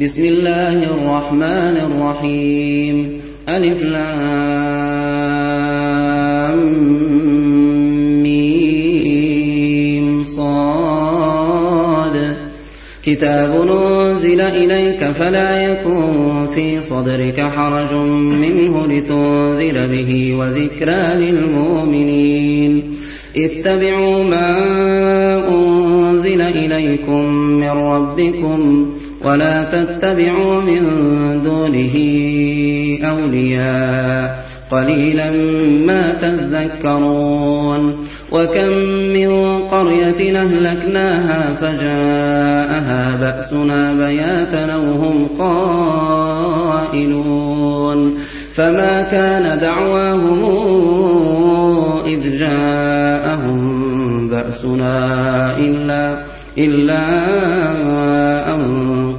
بسم الله الرحمن الرحيم. ألف لام صاد. كتاب نزل إليك فلا يكن في صدرك حرج منه لتنذر به وذكرى للمؤمنين. اتبعوا ما أنزل إليكم من ربكم. ولا تتبعوا من دونه أولياء. قليلا ما تذكرون. وكم من قرية أهلكناها فجاءها بأسنا بياتا وهم قائلون. فما كان دعواهم إذ جاءهم بأسنا إلا إلا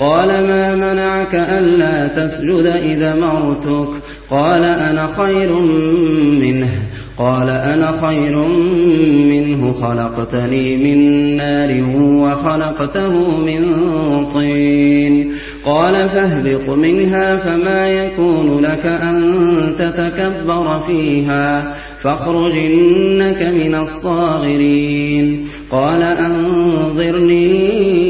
قال ما منعك ألا تسجد إذا مرتك؟ قال أنا خير منه. قال أنا خير منه. خلقتني من نار وخلقته من طين. قال فاهبط منها فما يكون لك أن تتكبر فيها. فاخرج إنك من الصاغرين. قال أنظرني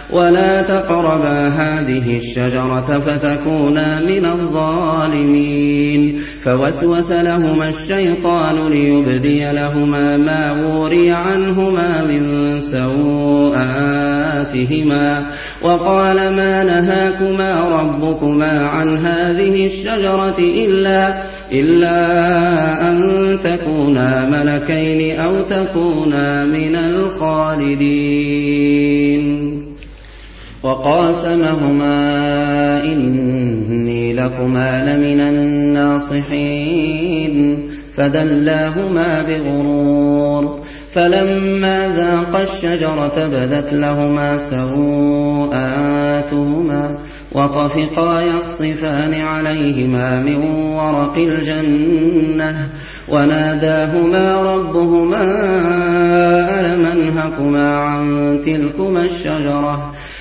ولا تقربا هذه الشجرة فتكونا من الظالمين. فوسوس لهما الشيطان ليبدي لهما ما وري عنهما من سوءاتهما. وقال ما نهاكما ربكما عن هذه الشجرة إلا إلا أن تكونا ملكين أو تكونا من الخالدين. وقاسمهما إني لكما لمن الناصحين فدلاهما بغرور فلما ذاقا الشجرة بدت لهما سوءاتهما وطفقا يخصفان عليهما من ورق الجنة وناداهما ربهما ألم أنهكما عن تلكما الشجرة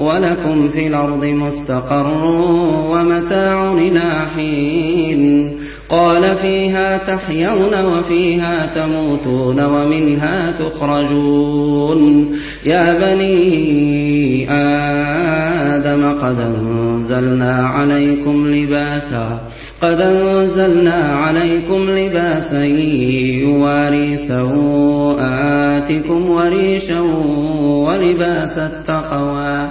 ولكم في الأرض مستقر ومتاع إلى حين. قال فيها تحيون وفيها تموتون ومنها تخرجون. يا بني آدم قد أنزلنا عليكم لباسا قد أنزلنا عليكم لباسا يواري سوآتكم وريشا ولباس التقوى.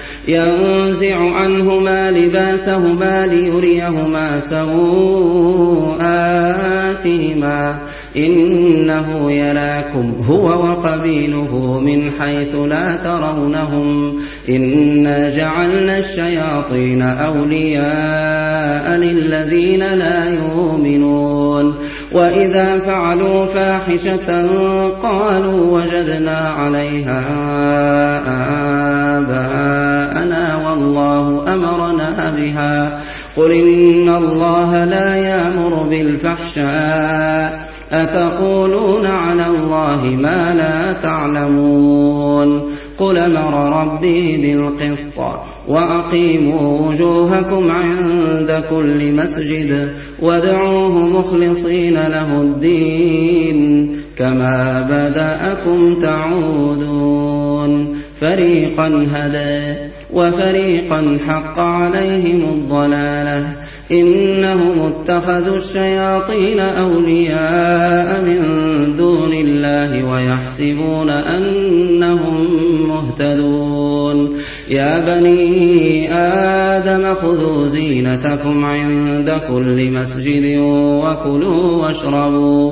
ينزع عنهما لباسهما ليريهما سوآتهما إنه يراكم هو وقبيله من حيث لا ترونهم. إنا جعلنا الشياطين أولياء للذين لا يؤمنون. وإذا فعلوا فاحشة قالوا وجدنا عليها آباءنا. والله أمرنا بها. قل إن الله لا يأمر بالفحشاء. أتقولون على الله ما لا تعلمون. قل أمر ربي بالقسط وأقيموا وجوهكم عند كل مسجد وادعوه مخلصين له الدين. كما بدأكم تعودون. فريقا هدى. وفريقا حق عليهم الضلالة. إنهم اتخذوا الشياطين أولياء من دون الله ويحسبون أنهم مهتدون. يا بني آدم خذوا زينتكم عند كل مسجد وكلوا واشربوا.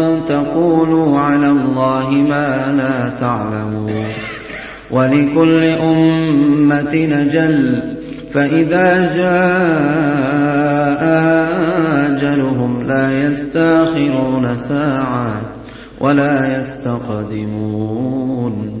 تقولوا على الله ما لا تعلمون. ولكل أمة نجل فإذا جاء أجلهم لا يستأخرون ساعة ولا يستقدمون.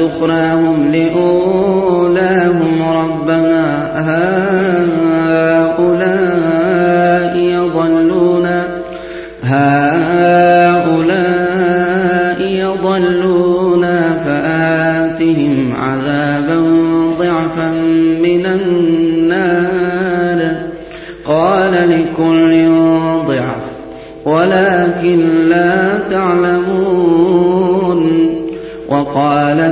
أخراهم لأولاهم ربنا. هؤلاء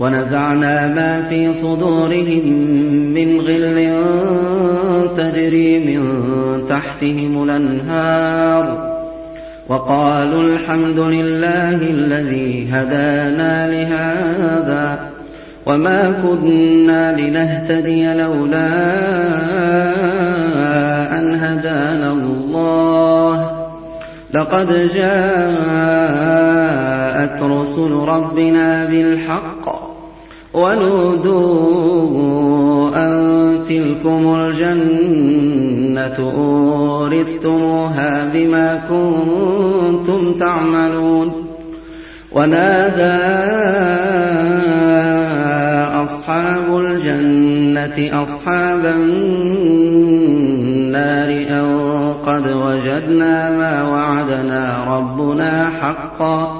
ونزعنا ما في صدورهم من غل تجري من تحتهم الأنهار وقالوا الحمد لله الذي هدانا لهذا وما كنا لنهتدي لولا أن هدانا الله. لقد جاءت رسل ربنا بالحق ونودوا أن تلكم الجنة أورثتموها بما كنتم تعملون ونادى أصحاب الجنة أصحاب النار أن قد وجدنا ما وعدنا ربنا حقا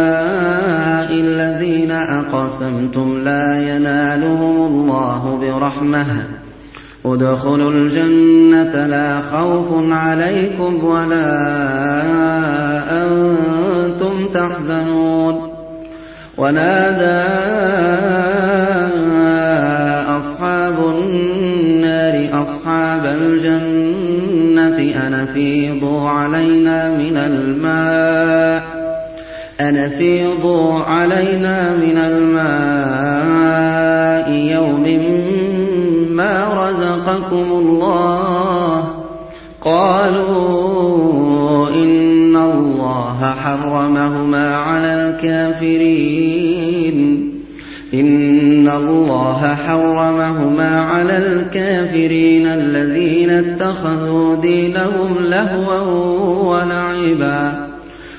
أقسمتم لا ينالهم الله برحمة. ادخلوا الجنة لا خوف عليكم ولا أنتم تحزنون. ونادى أصحاب النار أصحاب الجنة أن أفيضوا علينا من الماء. أن أفيضوا علينا من الماء يوم ما رزقكم الله. قالوا إن الله حرمهما على الكافرين. إن الله حرمهما على الكافرين الذين اتخذوا دينهم لهوا ولعبا.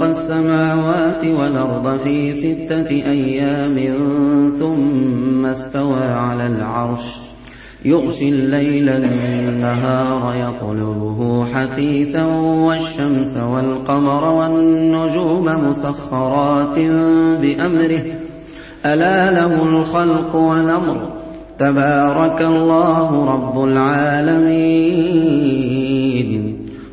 خلق السماوات والأرض في ستة أيام ثم استوى على العرش. يغشي الليل النهار يطلبه حثيثا والشمس والقمر والنجوم مسخرات بأمره. ألا له الخلق والأمر. تبارك الله رب العالمين.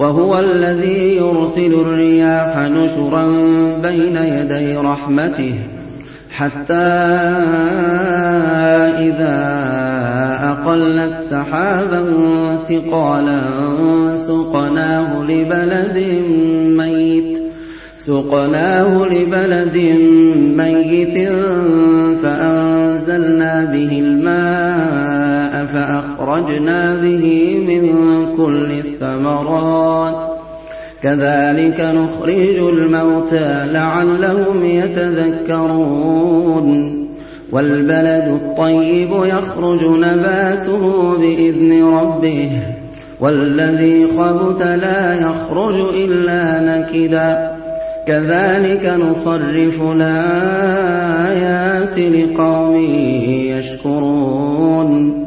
وهو الذي يرسل الرياح نشرا بين يدي رحمته حتى إذا أقلت سحابا ثقالا سقناه لبلد ميت سقناه لبلد ميت فأنزلنا به الماء فأخرجنا به من كل الثمرات كذلك نخرج الموتى لعلهم يتذكرون. والبلد الطيب يخرج نباته بإذن ربه. والذي خبث لا يخرج إلا نكدا. كذلك نصرف الآيات لقوم يشكرون.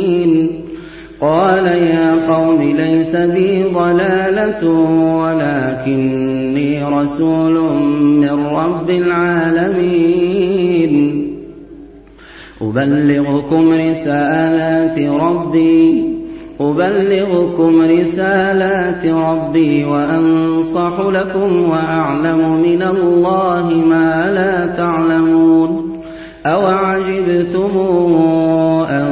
قال يا قوم ليس بي ضلالة ولكني رسول من رب العالمين. أبلغكم رسالات ربي أبلغكم رسالات ربي وأنصح لكم وأعلم من الله ما لا تعلمون. أوعجبتم أن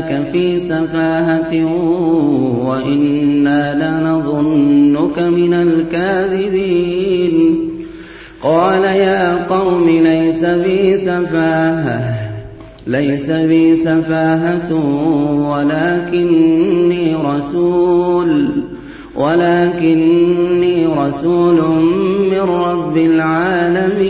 لنراك في سفاهة وإنا لنظنك من الكاذبين. قال يا قوم ليس بي سفاهة ليس بي سفاهة ولكني رسول ولكني رسول من رب العالمين.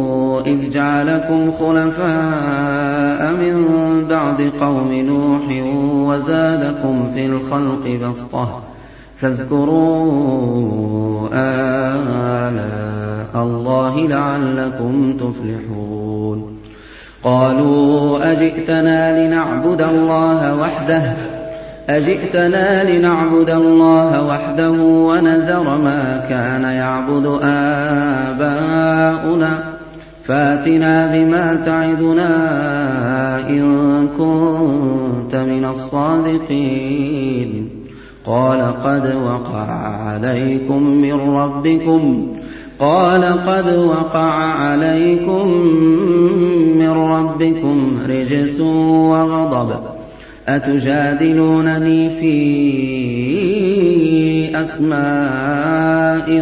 إذ جعلكم خلفاء من بعد قوم نوح وزادكم في الخلق بسطة فاذكروا آلاء الله لعلكم تفلحون قالوا أجئتنا لنعبد الله وحده أجئتنا لنعبد الله وحده ونذر ما كان يعبد آباؤنا فاتنا بما تعدنا إن كنت من الصادقين. قال قد وقع عليكم من ربكم. قال قد وقع عليكم من ربكم رجس وغضب. أتجادلونني في أسماء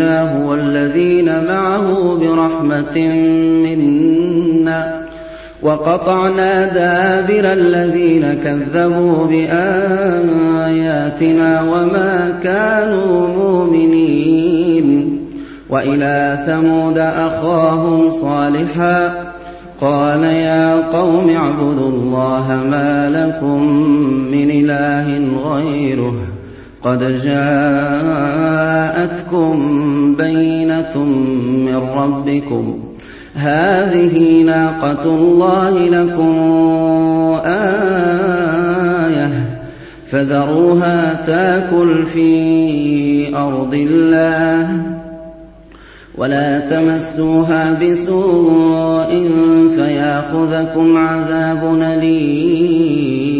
فأنجيناه والذين معه برحمة منا وقطعنا دابر الذين كذبوا بآياتنا وما كانوا مؤمنين وإلى ثمود أخاهم صالحا قال يا قوم اعبدوا الله ما لكم من إله غيره قد جاءتكم بينة من ربكم. هذه ناقة الله لكم آية. فذروها تاكل في أرض الله. ولا تمسوها بسوء فياخذكم عذاب أليم.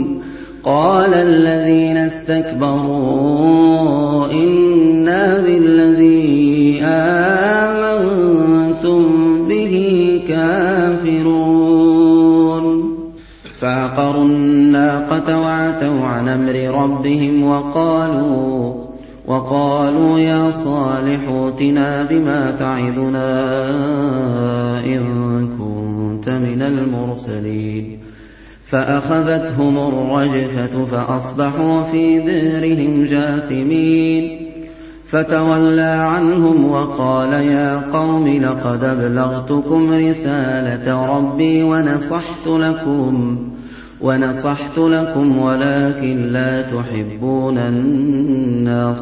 قال الذين استكبروا إنا بالذي آمنتم به كافرون. فعقروا الناقة وعتوا عن أمر ربهم وقالوا وقالوا يا صالح ائتنا بما تعدنا إن كنت من المرسلين. فأخذتهم الرجفة فأصبحوا في ديرهم جاثمين. فتولى عنهم وقال يا قوم لقد أبلغتكم رسالة ربي ونصحت لكم ونصحت لكم ولكن لا تحبون الناصحين.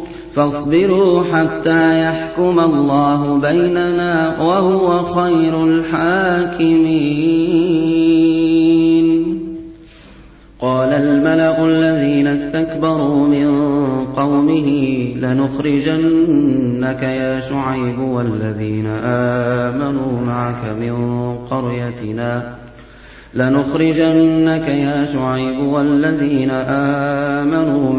فاصبروا حتى يحكم الله بيننا وهو خير الحاكمين. قال الملأ الذين استكبروا من قومه لنخرجنك يا شعيب والذين آمنوا معك من قريتنا لنخرجنك يا شعيب والذين آمنوا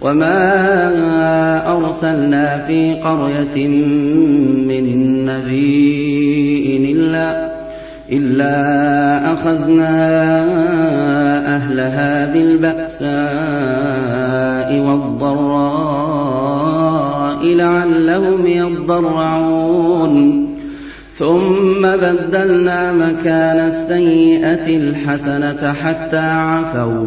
وما أرسلنا في قرية من نبي إلا إلا أخذنا أهلها بالبأساء والضراء لعلهم يضرعون ثم بدلنا مكان السيئة الحسنة حتى عفوا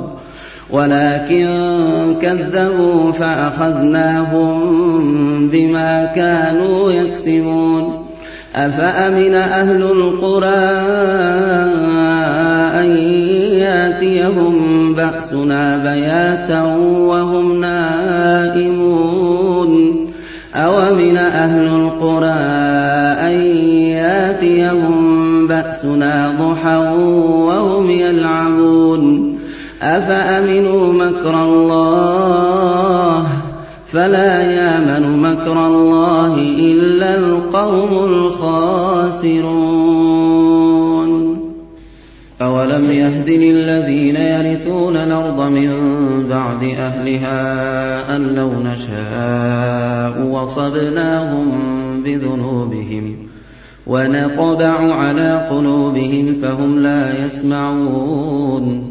ولكن كذبوا فأخذناهم بما كانوا يكسبون. أفأمن أهل القرى أن ياتيهم بأسنا بياتا وهم نائمون أفأمنوا مكر الله؟ فلا يامن مكر الله إلا القوم الخاسرون. أولم يهد للذين يرثون الأرض من بعد أهلها أن لو نشاء وصبناهم بذنوبهم ونطبع على قلوبهم فهم لا يسمعون.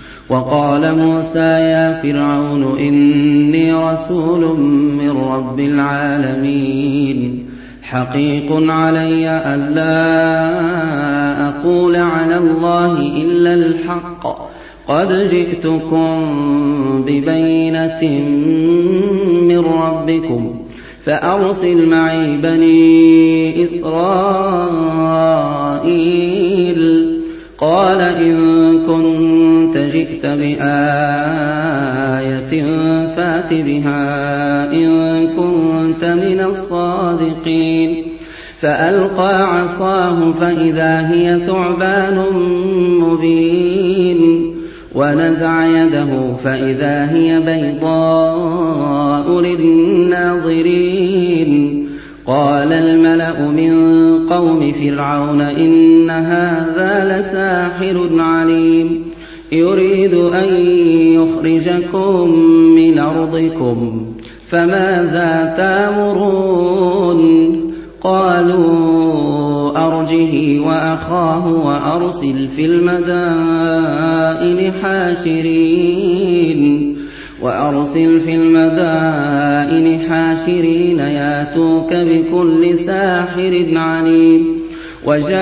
وقال موسى يا فرعون إني رسول من رب العالمين. حقيق علي ألا أقول على الله إلا الحق. قد جئتكم ببينة من ربكم فأرسل معي بني إسرائيل. قال إن كنت جئت بآية فات بها إن كنت من الصادقين. فألقى عصاه فإذا هي ثعبان مبين. ونزع يده فإذا هي بيضاء للناظرين. قال الملأ من قوم فرعون إن هذا لساحر عليم. يريد أن يخرجكم من أرضكم فماذا تأمرون؟ قالوا أرجه وأخاه وأرسل في المدائن حاشرين وأرسل في المدائن حاشرين ياتوك بكل ساحر عليم وجاء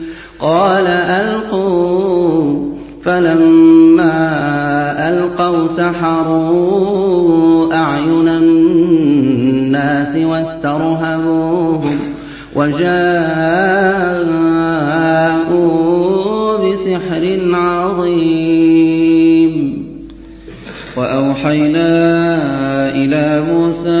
قال ألقوا. فلما ألقوا سحروا أعين الناس واسترهبوهم وجاءوا بسحر عظيم. وأوحينا إلى موسى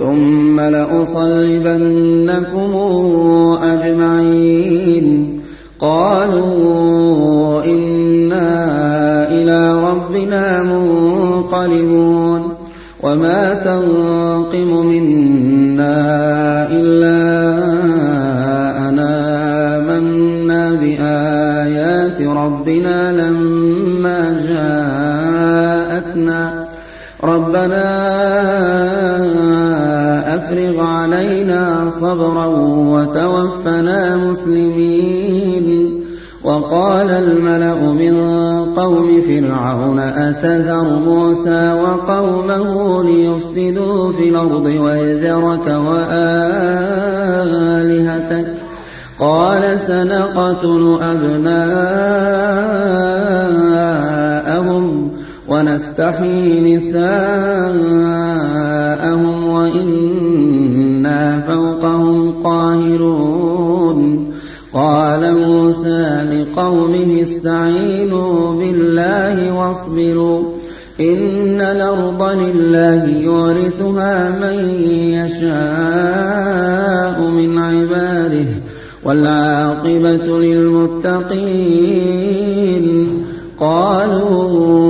ثم لأصلبنكم أجمعين. قالوا إنا إلى ربنا منقلبون. وما تنقم منا إلا أن آمنا بآيات ربنا لما جاءتنا. ربنا أفرغ علينا صبرا وتوفنا مسلمين. وقال الملأ من قوم فرعون أتذر موسى وقومه ليفسدوا في الأرض ويذرك وآلهتك؟ قال سنقتل أبناءهم ونستحيي نساءهم وإنا فوقهم قاهرون. قال موسى لقومه استعينوا بالله واصبروا إن الأرض لله يورثها من يشاء من عباده والعاقبة للمتقين. قالوا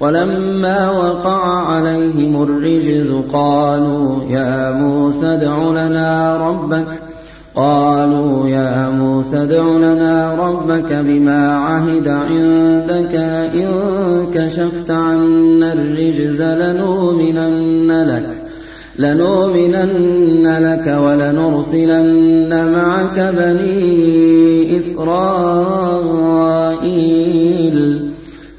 ولما وقع عليهم الرجز قالوا يا موسى ادع لنا ربك. قالوا يا موسى ادع لنا ربك بما عهد عندك. إن كشفت عنا الرجز لنؤمنن لك لنؤمنن لك ولنرسلن معك بني إسرائيل.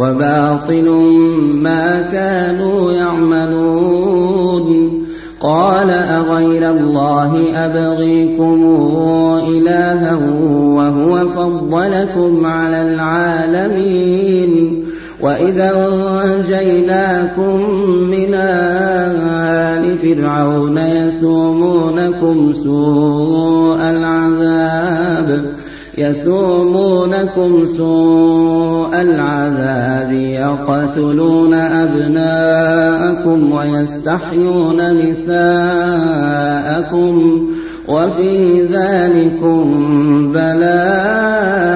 وباطل ما كانوا يعملون. قال أغير الله أبغيكم إلها وهو فضلكم على العالمين. وإذا أنجيناكم من آل فرعون يسومونكم سوء العذاب يسومونكم سوء العذاب يقتلون أبناءكم ويستحيون نساءكم وفي ذلكم بلاء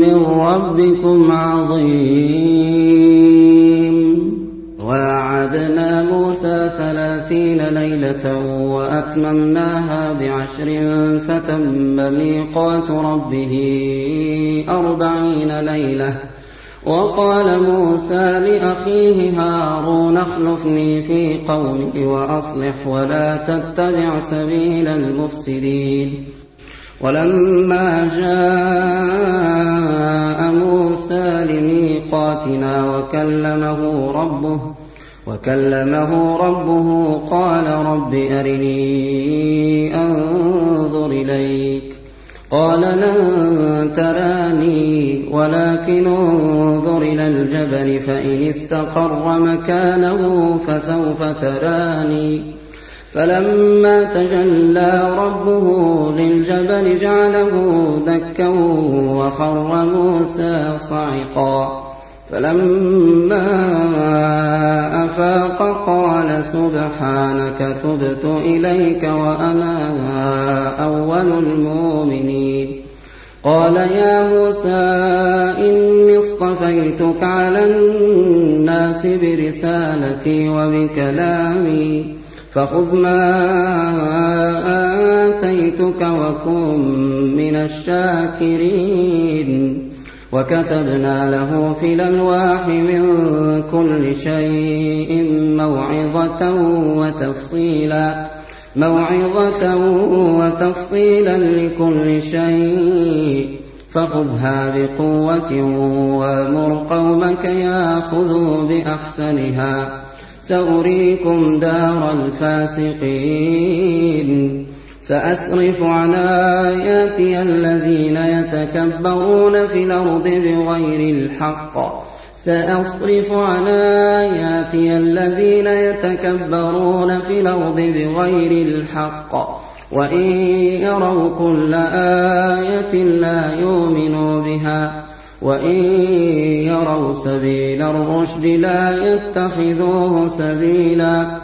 من ربكم عظيم. وعدنا موسى ثلاثين ليلة وأتممناها بعشر فتم ميقات ربه أربعين ليلة. وقال موسى لأخيه هارون اخلفني في قومي وأصلح ولا تتبع سبيل المفسدين. ولما جاء موسى لميقاتنا وكلمه ربه وكلمه ربه قال رب أرني أنظر إليك. قال لن تراني ولكن انظر إلى الجبل فإن استقر مكانه فسوف تراني. فلما تجلى ربه للجبل جعله دكا وخر موسى صعقا. فلما أفاق قال سبحانك تبت إليك وأنا أول المؤمنين. قال يا موسى إني اصطفيتك على الناس برسالتي وبكلامي فخذ ما آتيتك وكن من الشاكرين. وكتبنا له في الألواح من كل شيء موعظة وتفصيلا موعظة وتفصيلا لكل شيء. فخذها بقوة وأمر قومك ياخذوا بأحسنها. سأريكم دار الفاسقين. سأصرف عن آياتي الذين يتكبرون في الأرض بغير الحق. سأصرف عن آياتي الذين يتكبرون في الأرض بغير الحق. وإن يروا كل آية لا يؤمنوا بها. وإن يروا سبيل الرشد لا يتخذوه سبيلا.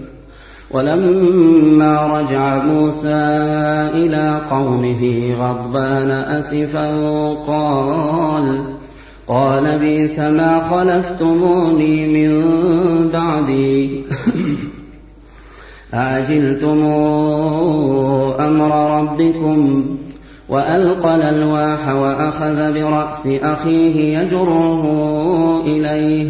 ولما رجع موسى إلى قومه غضبان أسفا قال قال بئس ما خلفتموني من بعدي. أعجلتم أمر ربكم؟ وألقى الألواح وأخذ برأس أخيه يجره إليه.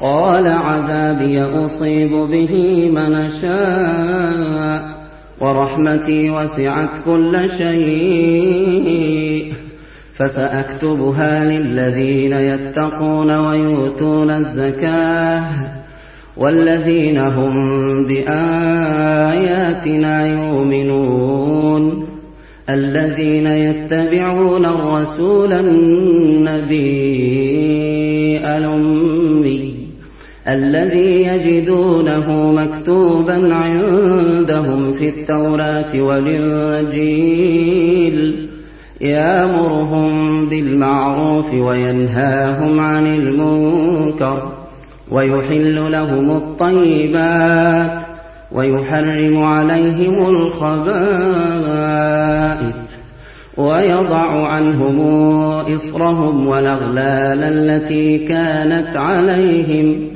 قال عذابي أصيب به من شاء ورحمتي وسعت كل شيء. فسأكتبها للذين يتقون ويؤتون الزكاة والذين هم بآياتنا يؤمنون. الذين يتبعون الرسول النبي الأمي. الذي يجدونه مكتوبا عندهم في التوراة والإنجيل يأمرهم بالمعروف وينهاهم عن المنكر ويحل لهم الطيبات ويحرم عليهم الخبائث ويضع عنهم إصرهم والأغلال التي كانت عليهم.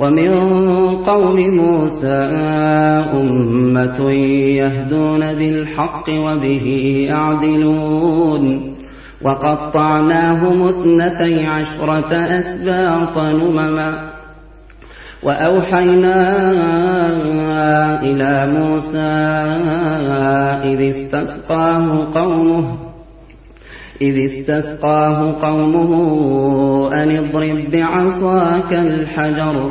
ومن قوم موسى أمة يهدون بالحق وبه يعدلون. وقطعناهم اثنتي عشرة أسباط نمما. وأوحينا إلى موسى إذ استسقاه قومه إذ استسقاه قومه أن اضرب بعصاك الحجر.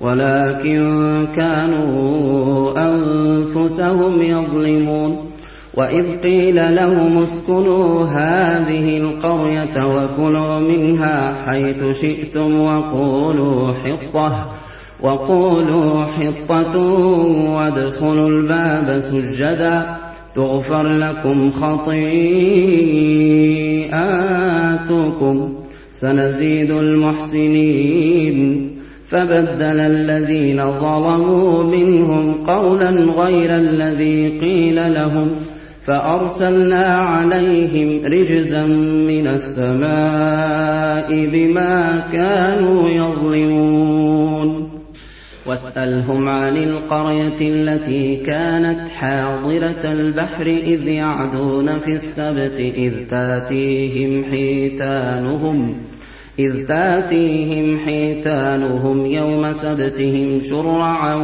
ولكن كانوا أنفسهم يظلمون. وإذ قيل لهم اسكنوا هذه القرية وكلوا منها حيث شئتم وقولوا حطة وقولوا حطة وادخلوا الباب سجدا. تغفر لكم خطيئاتكم. سنزيد المحسنين. فبدل الذين ظلموا منهم قولا غير الذي قيل لهم فأرسلنا عليهم رجزا من السماء بما كانوا يظلمون. واسألهم عن القرية التي كانت حاضرة البحر إذ يعدون في السبت إذ تاتيهم حيتانهم إذ تاتيهم حيتانهم يوم سبتهم شرعا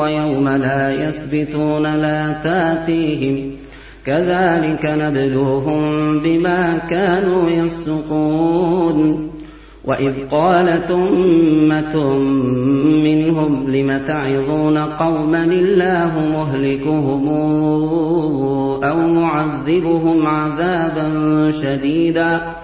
ويوم لا يسبتون لا تاتيهم كذلك نبلوهم بما كانوا يفسقون وإذ قالت أمة منهم لم تعظون قوما الله مهلكهم أو معذبهم عذابا شديدا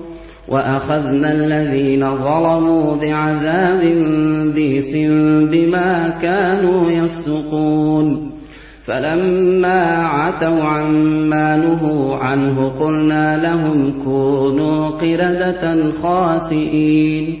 وأخذنا الذين ظلموا بعذاب بئس بما كانوا يفسقون. فلما عتوا عما نهوا عنه قلنا لهم كونوا قردة خاسئين.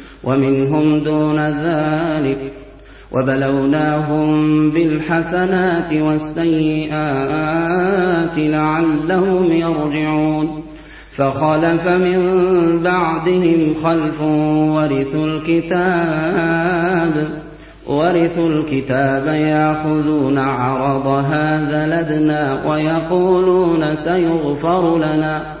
ومنهم دون ذلك وبلوناهم بالحسنات والسيئات لعلهم يرجعون فخلف من بعدهم خلف ورثوا الكتاب ورثوا الكتاب يأخذون عرض هذا لدنا ويقولون سيغفر لنا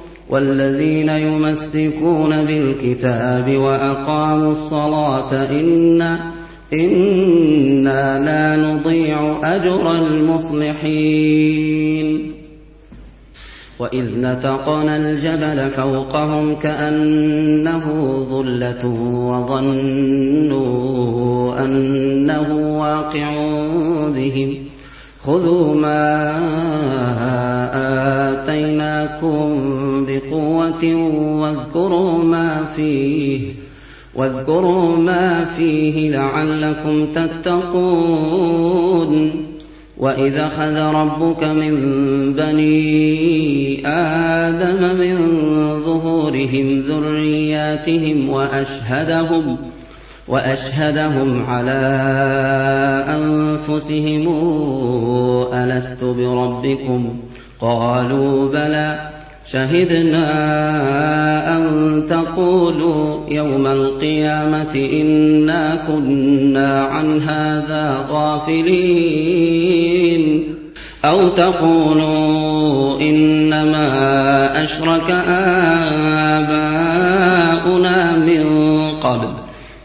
والذين يمسكون بالكتاب وأقاموا الصلاة إن إنا لا نضيع أجر المصلحين. وإذ نتقنا الجبل فوقهم كأنه ظلة وظنوا أنه واقع بهم. خذوا ما آتيناكم بقوة واذكروا ما فيه واذكروا ما فيه لعلكم تتقون. وإذا أخذ ربك من بني آدم من ظهورهم ذرياتهم وأشهدهم وأشهدهم على أنفسهم ألست بربكم؟ قالوا بلى. شهدنا أن تقولوا يوم القيامة إنا كنا عن هذا غافلين. أو تقولوا إنما أشرك آباؤنا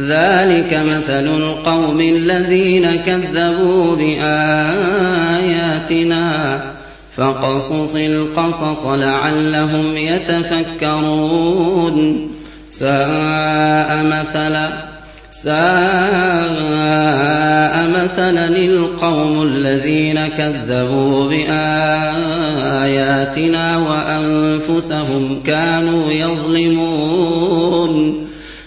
ذلك مثل القوم الذين كذبوا بآياتنا. فقصص القصص لعلهم يتفكرون. ساء مثلا ساء مثلا القوم الذين كذبوا بآياتنا وأنفسهم كانوا يظلمون.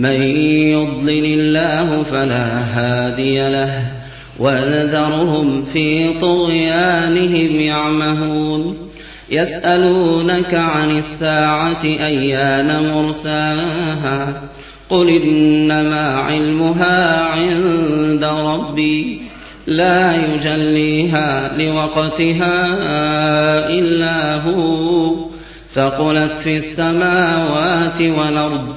من يضلل الله فلا هادي له وذرهم في طغيانهم يعمهون يسألونك عن الساعة أيان مرساها قل إنما علمها عند ربي لا يجليها لوقتها إلا هو ثقلت في السماوات والأرض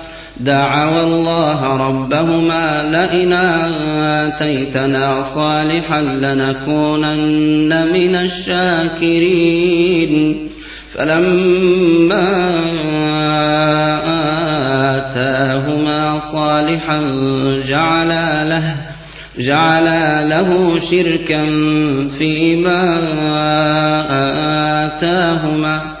دعوا الله ربهما لئن آتيتنا صالحا لنكونن من الشاكرين. فلما آتاهما صالحا جعلا له جعلا له شركا فيما آتاهما.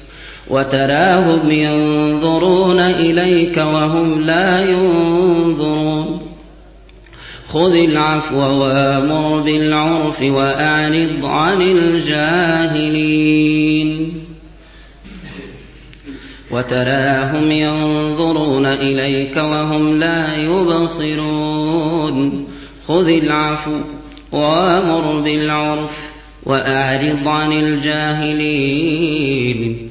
وتراهم ينظرون إليك وهم لا ينظرون. خذ العفو وأمر بالعرف وأعرض عن الجاهلين. وتراهم ينظرون إليك وهم لا يبصرون. خذ العفو وأمر بالعرف وأعرض عن الجاهلين.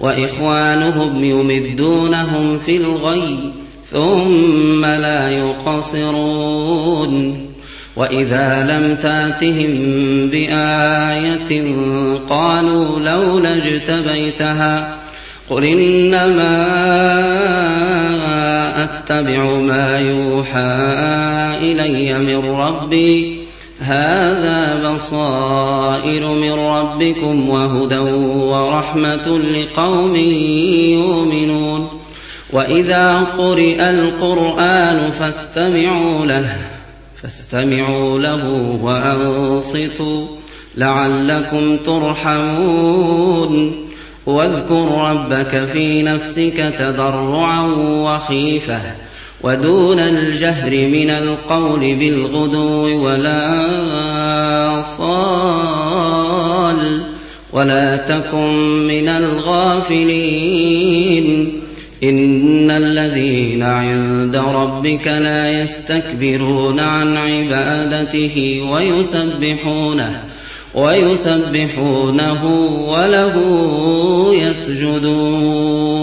وإخوانهم يمدونهم في الغي ثم لا يقصرون. وإذا لم تأتهم بآية قالوا لولا اجتبيتها قل إنما أتبع ما يوحى إلي من ربي هذا بصائر من ربكم وهدى ورحمة لقوم يؤمنون. وإذا قرئ القرآن فاستمعوا له فاستمعوا له وأنصتوا لعلكم ترحمون. واذكر ربك في نفسك تضرعا وخيفة. ودون الجهر من القول بالغدو ولا صال ولا تكن من الغافلين. إن الذين عند ربك لا يستكبرون عن عبادته ويسبحونه ويسبحونه وله يسجدون.